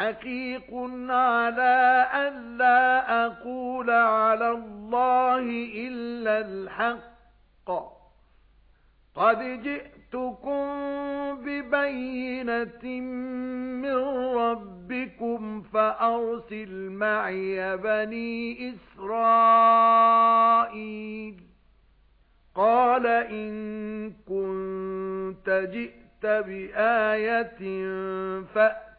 حَقِيقٌ عَلَى أَن لَّا أَقُولَ عَلَى اللَّهِ إِلَّا الْحَقَّ. قَدْ جِئْتُكُم بِبَيِّنَةٍ مِّن رَّبِّكُمْ فَأَرْسِلْ مَعِيَ بَنِي إِسْرَائِيلَ. قَالَ إِن كُنتَ جِئْتَ بِآيَةٍ فَأْتِ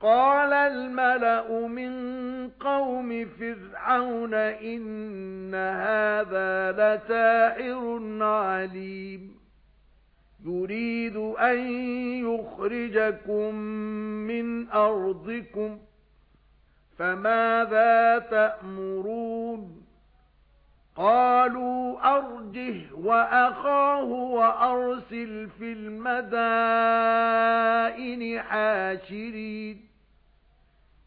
قَالَ الْمَلَأُ مِنْ قَوْمِ فِرْعَوْنَ إِنَّ هَذَا لَسَاحِرٌ عَلِيمٌ. يُرِيدُ أَن يُخْرِجَكُم مِّنْ أَرْضِكُمْ فَمَاذَا تَأْمُرُونَ؟ قَالُوا أَرْجِهْ وَأَخَاهُ وَأَرْسِلْ فِي الْمَدَائِنِ حَاشِرِينَ.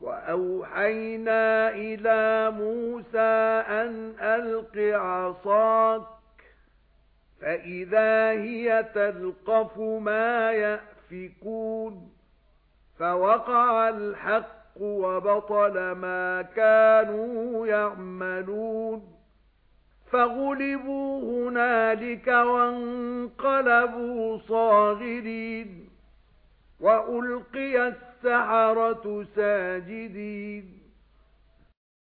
وَأَوْحَيْنَا إِلَى مُوسَى أَنْ أَلْقِ عَصَاكَ فَإِذَا هِيَ تَلْقَفُ مَا يَأْفِكُونَ فَوَقَعَ الْحَقُّ وَبَطَلَ مَا كَانُوا يَعْمَلُونَ فَغُلِبُوا هُنَالِكَ وَانقَلَبُوا صَاغِرِينَ وَأُلْقِيَ السَّحَرَةُ سَاجِدِينَ